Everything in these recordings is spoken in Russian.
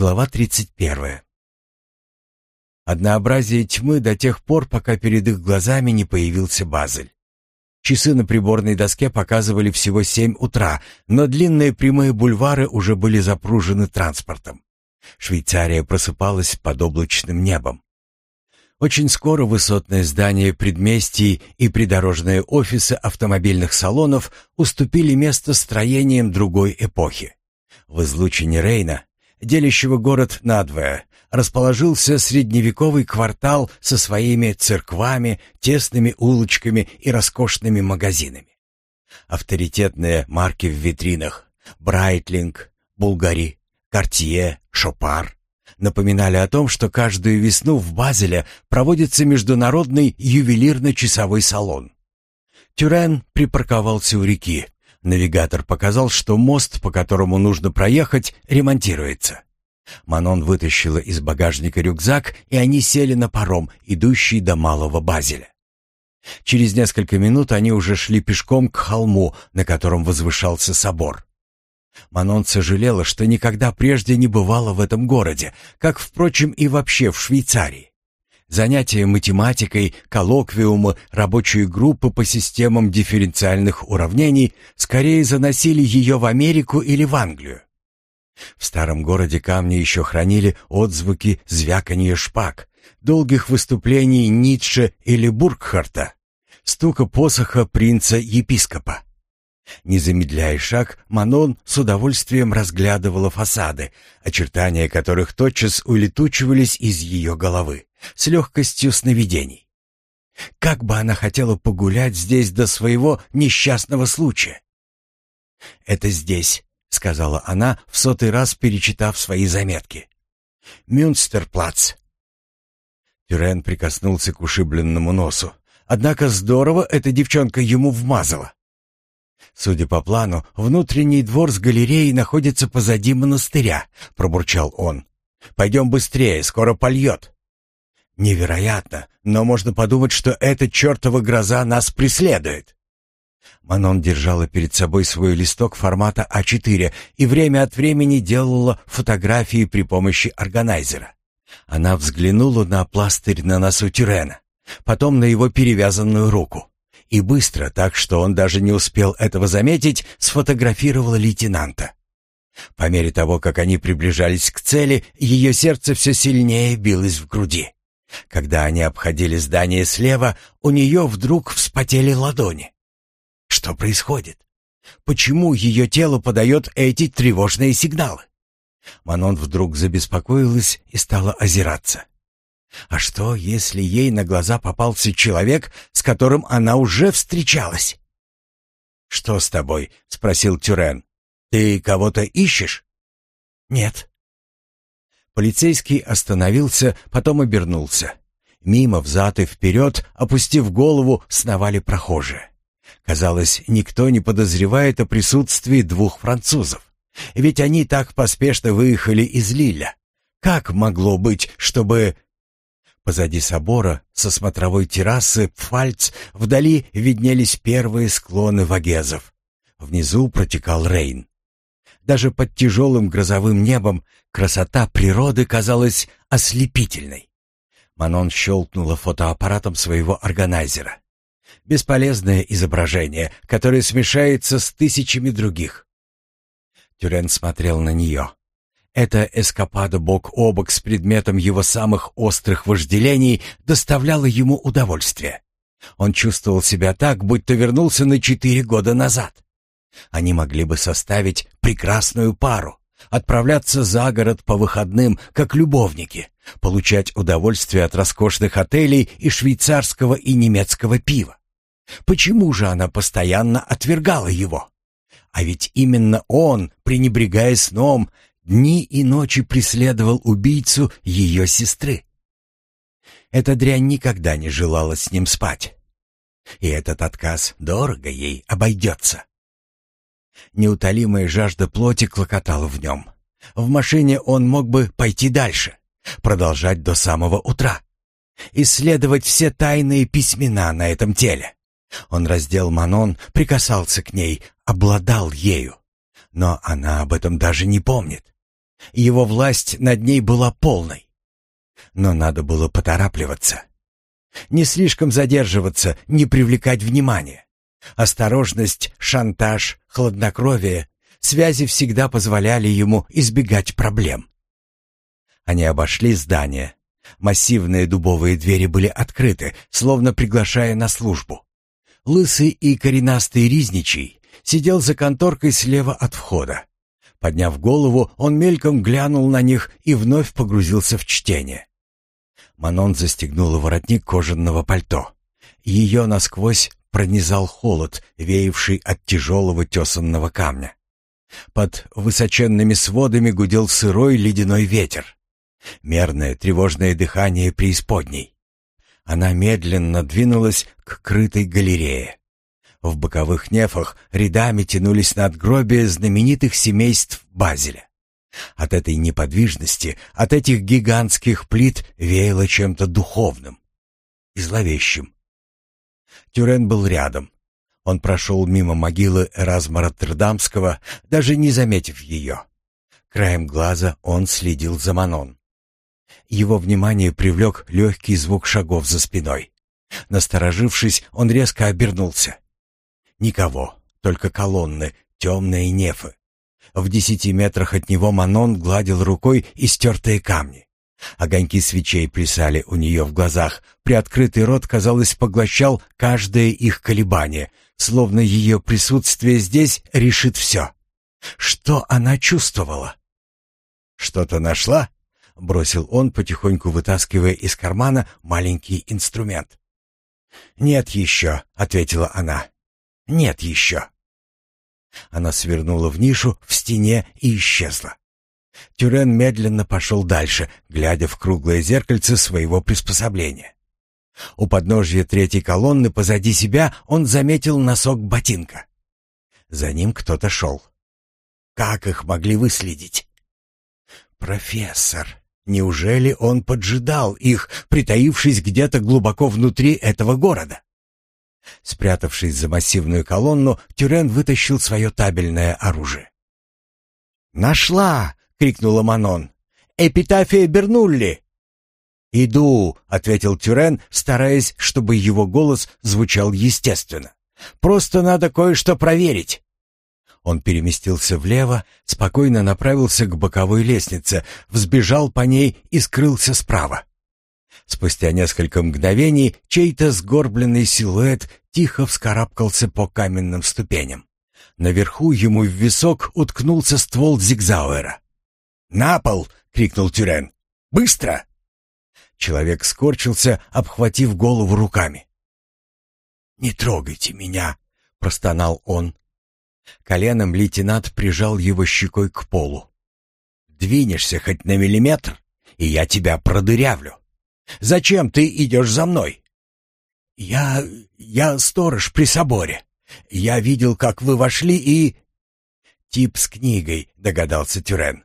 Глава 31. Однообразие тьмы до тех пор, пока перед их глазами не появился Базель. Часы на приборной доске показывали всего семь утра, но длинные прямые бульвары уже были запружены транспортом. Швейцария просыпалась под облачным небом. Очень скоро высотные здания предместий и придорожные офисы автомобильных салонов уступили место строениям другой эпохи. В излучине Рейна делящего город надвое, расположился средневековый квартал со своими церквами, тесными улочками и роскошными магазинами. Авторитетные марки в витринах Брайтлинг, Булгари, Картье, Шопар напоминали о том, что каждую весну в Базеле проводится международный ювелирно-часовой салон. Тюрен припарковался у реки, Навигатор показал, что мост, по которому нужно проехать, ремонтируется. Манон вытащила из багажника рюкзак, и они сели на паром, идущий до Малого Базеля. Через несколько минут они уже шли пешком к холму, на котором возвышался собор. Манон сожалела, что никогда прежде не бывала в этом городе, как, впрочем, и вообще в Швейцарии. Занятия математикой, коллоквиумы, рабочие группы по системам дифференциальных уравнений скорее заносили ее в Америку или в Англию. В старом городе камни еще хранили отзвуки звяканья шпаг, долгих выступлений Ницше или Бургхарта, стука посоха принца-епископа. Не замедляя шаг, Манон с удовольствием разглядывала фасады, очертания которых тотчас улетучивались из ее головы с легкостью сновидений. Как бы она хотела погулять здесь до своего несчастного случая. «Это здесь», — сказала она, в сотый раз перечитав свои заметки. «Мюнстерплац». Тюрен прикоснулся к ушибленному носу. Однако здорово эта девчонка ему вмазала. Судя по плану, внутренний двор с галереей находится позади монастыря, пробурчал он. Пойдем быстрее, скоро польет. Невероятно, но можно подумать, что эта чертова гроза нас преследует. Манон держала перед собой свой листок формата А4 и время от времени делала фотографии при помощи органайзера. Она взглянула на пластырь на носу Тюрена, потом на его перевязанную руку. И быстро, так что он даже не успел этого заметить, сфотографировала лейтенанта. По мере того, как они приближались к цели, ее сердце все сильнее билось в груди. Когда они обходили здание слева, у нее вдруг вспотели ладони. Что происходит? Почему ее тело подает эти тревожные сигналы? Манон вдруг забеспокоилась и стала озираться. А что, если ей на глаза попался человек, с которым она уже встречалась? «Что с тобой?» — спросил Тюрен. «Ты кого-то ищешь?» «Нет», Полицейский остановился, потом обернулся. Мимо, взад и вперед, опустив голову, сновали прохожие. Казалось, никто не подозревает о присутствии двух французов. Ведь они так поспешно выехали из Лиля. Как могло быть, чтобы... Позади собора, со смотровой террасы Пфальц, вдали виднелись первые склоны вагезов. Внизу протекал Рейн. Даже под тяжелым грозовым небом красота природы казалась ослепительной. Манон щелкнула фотоаппаратом своего органайзера. Бесполезное изображение, которое смешается с тысячами других. Тюрен смотрел на нее. Эта эскапада бок о бок с предметом его самых острых вожделений доставляла ему удовольствие. Он чувствовал себя так, будто вернулся на четыре года назад. Они могли бы составить прекрасную пару, отправляться за город по выходным, как любовники, получать удовольствие от роскошных отелей и швейцарского и немецкого пива. Почему же она постоянно отвергала его? А ведь именно он, пренебрегая сном, дни и ночи преследовал убийцу ее сестры. Эта дрянь никогда не желала с ним спать. И этот отказ дорого ей обойдется. Неутолимая жажда плоти клокотала в нем. В машине он мог бы пойти дальше, продолжать до самого утра, исследовать все тайные письмена на этом теле. Он раздел Манон, прикасался к ней, обладал ею. Но она об этом даже не помнит. Его власть над ней была полной. Но надо было поторапливаться. Не слишком задерживаться, не привлекать внимания. Осторожность, шантаж, хладнокровие, связи всегда позволяли ему избегать проблем. Они обошли здание. Массивные дубовые двери были открыты, словно приглашая на службу. Лысый и коренастый Ризничий сидел за конторкой слева от входа. Подняв голову, он мельком глянул на них и вновь погрузился в чтение. Манон застегнула воротник кожаного пальто. Ее насквозь пронизал холод, веявший от тяжелого тесанного камня. Под высоченными сводами гудел сырой ледяной ветер. Мерное тревожное дыхание преисподней. Она медленно двинулась к крытой галерее. В боковых нефах рядами тянулись надгробия знаменитых семейств Базеля. От этой неподвижности, от этих гигантских плит веяло чем-то духовным и зловещим. Тюрен был рядом. Он прошел мимо могилы Эразма Роттердамского, даже не заметив ее. Краем глаза он следил за Манон. Его внимание привлек легкий звук шагов за спиной. Насторожившись, он резко обернулся. Никого, только колонны, темные нефы. В десяти метрах от него Манон гладил рукой истертые камни. Огоньки свечей плясали у нее в глазах. Приоткрытый рот, казалось, поглощал каждое их колебание, словно ее присутствие здесь решит все. Что она чувствовала? «Что-то нашла?» — бросил он, потихоньку вытаскивая из кармана маленький инструмент. «Нет еще», — ответила она. «Нет еще». Она свернула в нишу в стене и исчезла. Тюрен медленно пошел дальше, глядя в круглое зеркальце своего приспособления. У подножья третьей колонны позади себя он заметил носок ботинка. За ним кто-то шел. Как их могли выследить? Профессор. Неужели он поджидал их, притаившись где-то глубоко внутри этого города? Спрятавшись за массивную колонну, Тюрен вытащил свое табельное оружие. «Нашла!» — крикнула Манон. «Эпитафия Бернулли!» «Иду», — ответил Тюрен, стараясь, чтобы его голос звучал естественно. «Просто надо кое-что проверить». Он переместился влево, спокойно направился к боковой лестнице, взбежал по ней и скрылся справа. Спустя несколько мгновений чей-то сгорбленный силуэт тихо вскарабкался по каменным ступеням. Наверху ему в висок уткнулся ствол Зигзауэра. «На пол!» — крикнул Тюрен. «Быстро!» Человек скорчился, обхватив голову руками. «Не трогайте меня!» — простонал он. Коленом лейтенант прижал его щекой к полу. «Двинешься хоть на миллиметр, и я тебя продырявлю!» Зачем ты идешь за мной?» «Я... я сторож при соборе. Я видел, как вы вошли и...» «Тип с книгой», — догадался Тюрен.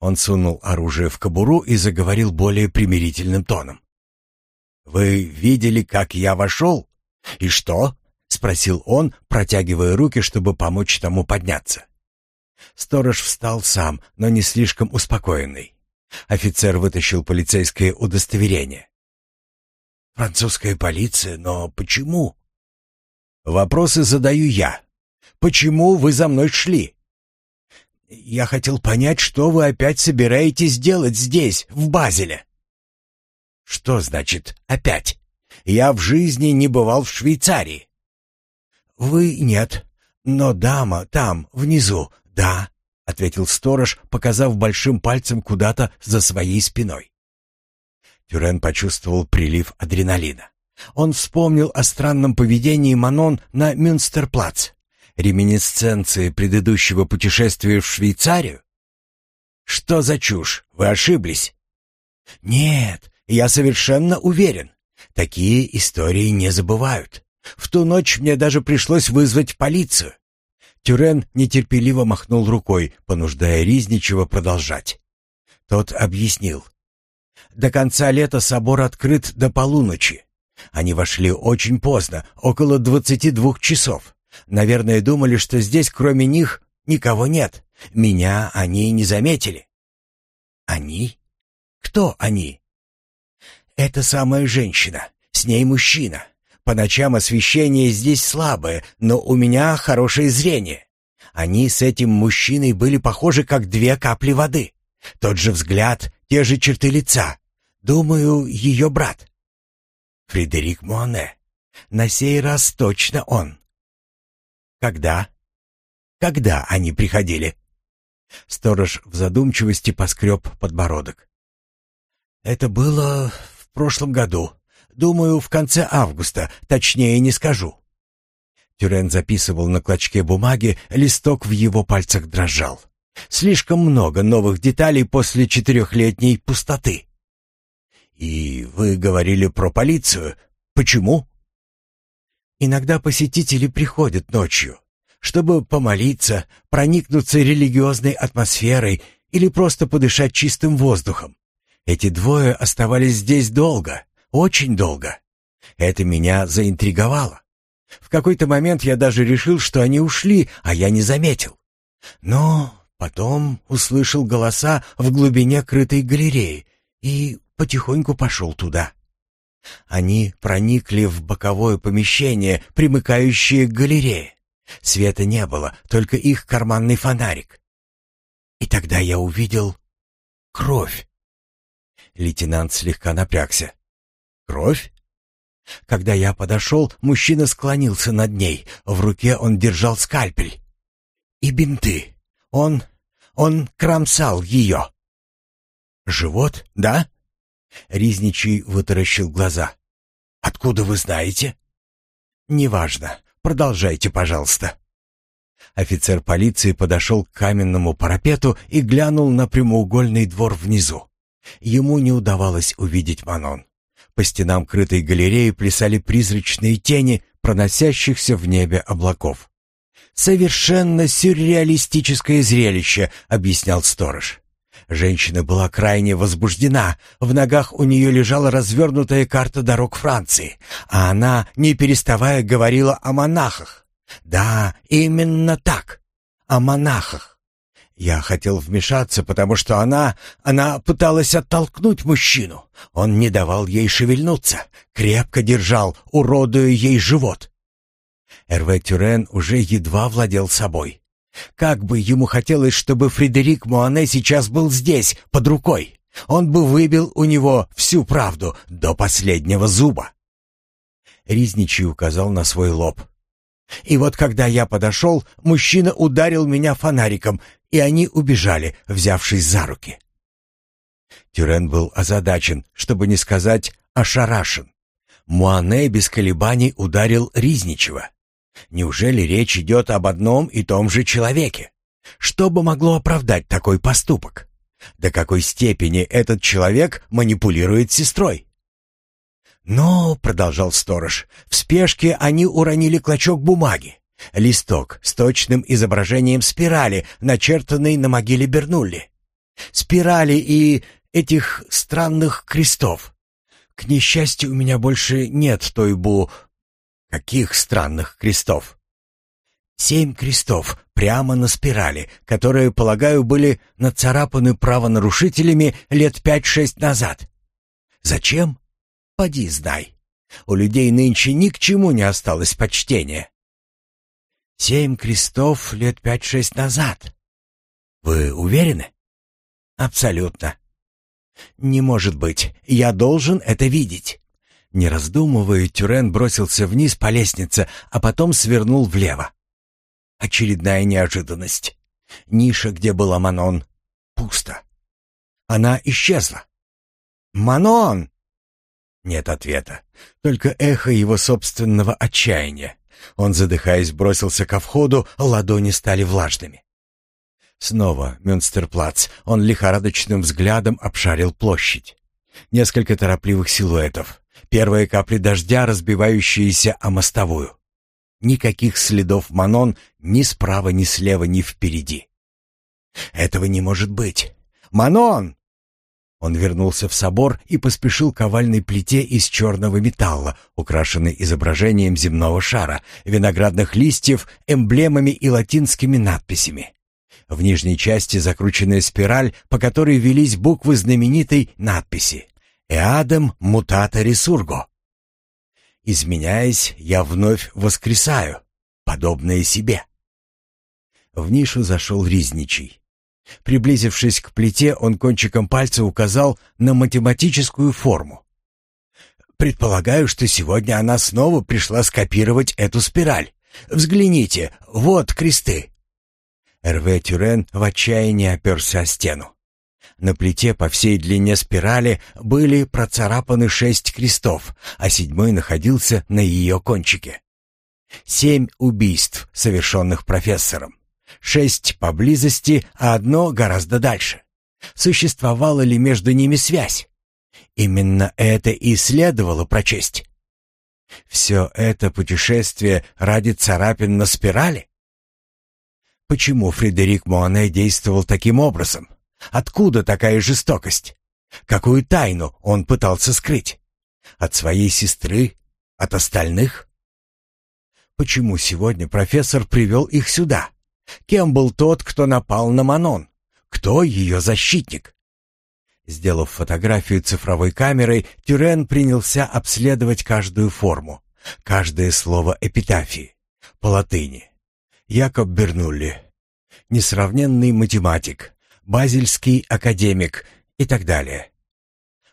Он сунул оружие в кобуру и заговорил более примирительным тоном. «Вы видели, как я вошел? И что?» — спросил он, протягивая руки, чтобы помочь тому подняться. Сторож встал сам, но не слишком успокоенный. Офицер вытащил полицейское удостоверение. «Французская полиция, но почему?» «Вопросы задаю я. Почему вы за мной шли?» «Я хотел понять, что вы опять собираетесь делать здесь, в Базеле». «Что значит «опять»? Я в жизни не бывал в Швейцарии». «Вы нет, но дама там, внизу, да. — ответил сторож, показав большим пальцем куда-то за своей спиной. Тюрен почувствовал прилив адреналина. Он вспомнил о странном поведении Манон на Мюнстерплац. Реминисценции предыдущего путешествия в Швейцарию? «Что за чушь? Вы ошиблись?» «Нет, я совершенно уверен. Такие истории не забывают. В ту ночь мне даже пришлось вызвать полицию. Тюрен нетерпеливо махнул рукой, понуждая Ризничева продолжать. Тот объяснил. До конца лета собор открыт до полуночи. Они вошли очень поздно, около двадцати двух часов. Наверное, думали, что здесь кроме них никого нет. Меня они не заметили. Они? Кто они? Это самая женщина. С ней мужчина. По ночам освещение здесь слабое, но у меня хорошее зрение. Они с этим мужчиной были похожи, как две капли воды. Тот же взгляд, те же черты лица. Думаю, ее брат. Фредерик Моне. На сей раз точно он. Когда? Когда они приходили? Сторож в задумчивости поскреб подбородок. Это было в прошлом году. Думаю, в конце августа, точнее не скажу. Тюрен записывал на клочке бумаги, листок в его пальцах дрожал. Слишком много новых деталей после четырехлетней пустоты. «И вы говорили про полицию. Почему?» «Иногда посетители приходят ночью, чтобы помолиться, проникнуться религиозной атмосферой или просто подышать чистым воздухом. Эти двое оставались здесь долго, очень долго. Это меня заинтриговало. В какой-то момент я даже решил, что они ушли, а я не заметил. Но потом услышал голоса в глубине крытой галереи и потихоньку пошел туда. Они проникли в боковое помещение, примыкающее к галерее. Света не было, только их карманный фонарик. И тогда я увидел кровь. Лейтенант слегка напрягся. «Кровь?» Когда я подошел, мужчина склонился над ней. В руке он держал скальпель. И бинты. Он... он кромсал ее. «Живот, да?» Ризничий вытаращил глаза. «Откуда вы знаете?» «Неважно. Продолжайте, пожалуйста». Офицер полиции подошел к каменному парапету и глянул на прямоугольный двор внизу. Ему не удавалось увидеть Манон. По стенам крытой галереи плясали призрачные тени проносящихся в небе облаков. «Совершенно сюрреалистическое зрелище», — объяснял сторож. Женщина была крайне возбуждена, в ногах у нее лежала развернутая карта дорог Франции, а она, не переставая, говорила о монахах. Да, именно так, о монахах. Я хотел вмешаться, потому что она... Она пыталась оттолкнуть мужчину. Он не давал ей шевельнуться, крепко держал, уродуя ей живот. Эрве Тюрен уже едва владел собой. Как бы ему хотелось, чтобы Фредерик Муане сейчас был здесь, под рукой. Он бы выбил у него всю правду до последнего зуба. Ризничий указал на свой лоб. И вот когда я подошел, мужчина ударил меня фонариком, и они убежали, взявшись за руки. Тюрен был озадачен, чтобы не сказать ошарашен. Муане без колебаний ударил Ризничева. Неужели речь идет об одном и том же человеке? Что бы могло оправдать такой поступок? До какой степени этот человек манипулирует сестрой? «Но», — продолжал сторож, — «в спешке они уронили клочок бумаги. Листок с точным изображением спирали, начертанной на могиле Бернулли. Спирали и этих странных крестов. К несчастью, у меня больше нет той бу... Каких странных крестов? Семь крестов прямо на спирали, которые, полагаю, были нацарапаны правонарушителями лет пять-шесть назад. Зачем? Поди знай. У людей нынче ни к чему не осталось почтения. Семь крестов лет пять-шесть назад. Вы уверены? Абсолютно. Не может быть. Я должен это видеть. Не раздумывая, Тюрен бросился вниз по лестнице, а потом свернул влево. Очередная неожиданность. Ниша, где была Манон, пусто. Она исчезла. «Манон!» Нет ответа, только эхо его собственного отчаяния. Он, задыхаясь, бросился ко входу, ладони стали влажными. Снова Мюнстерплац. Он лихорадочным взглядом обшарил площадь. Несколько торопливых силуэтов. Первые капли дождя, разбивающиеся о мостовую. Никаких следов Манон ни справа, ни слева, ни впереди. Этого не может быть. Манон! Он вернулся в собор и поспешил к овальной плите из черного металла, украшенной изображением земного шара, виноградных листьев, эмблемами и латинскими надписями. В нижней части закрученная спираль, по которой велись буквы знаменитой надписи «Эадем мутата ресурго». «Изменяясь, я вновь воскресаю, подобное себе». В нишу зашел Ризничий. Приблизившись к плите, он кончиком пальца указал на математическую форму. «Предполагаю, что сегодня она снова пришла скопировать эту спираль. Взгляните, вот кресты». Эрве Тюрен в отчаянии оперся о стену. На плите по всей длине спирали были процарапаны шесть крестов, а седьмой находился на ее кончике. Семь убийств, совершенных профессором шесть поблизости, а одно гораздо дальше. Существовала ли между ними связь? Именно это и следовало прочесть. Все это путешествие ради царапин на спирали? Почему Фредерик Моане действовал таким образом? Откуда такая жестокость? Какую тайну он пытался скрыть? От своей сестры? От остальных? Почему сегодня профессор привел их сюда? Кем был тот, кто напал на Манон? Кто ее защитник? Сделав фотографию цифровой камерой, Тюрен принялся обследовать каждую форму, каждое слово эпитафии, по латыни. Якоб Бернулли, несравненный математик, базельский академик и так далее.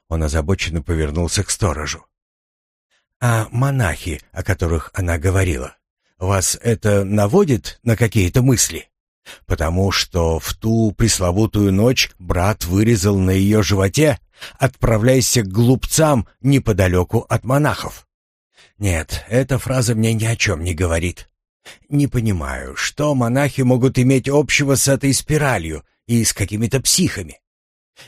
Он озабоченно повернулся к сторожу. «А монахи, о которых она говорила?» Вас это наводит на какие-то мысли? Потому что в ту пресловутую ночь брат вырезал на ее животе «Отправляйся к глупцам неподалеку от монахов». Нет, эта фраза мне ни о чем не говорит. Не понимаю, что монахи могут иметь общего с этой спиралью и с какими-то психами.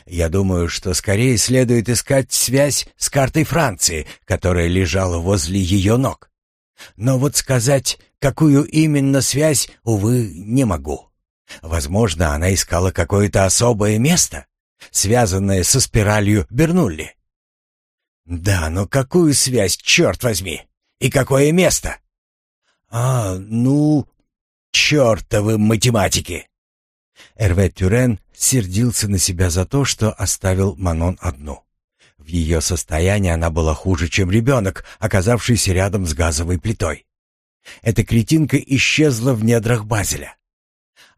Я думаю, что скорее следует искать связь с картой Франции, которая лежала возле ее ног. Но вот сказать, какую именно связь, увы, не могу. Возможно, она искала какое-то особое место, связанное со спиралью Бернулли. Да, но какую связь, черт возьми? И какое место? А, ну, чертовы математики! Эрве Тюрен сердился на себя за то, что оставил Манон одну. В ее состоянии она была хуже, чем ребенок, оказавшийся рядом с газовой плитой. Эта кретинка исчезла в недрах Базеля.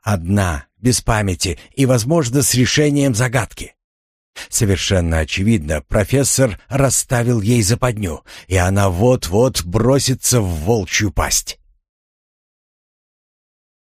Одна, без памяти и, возможно, с решением загадки. Совершенно очевидно, профессор расставил ей западню, и она вот-вот бросится в волчью пасть.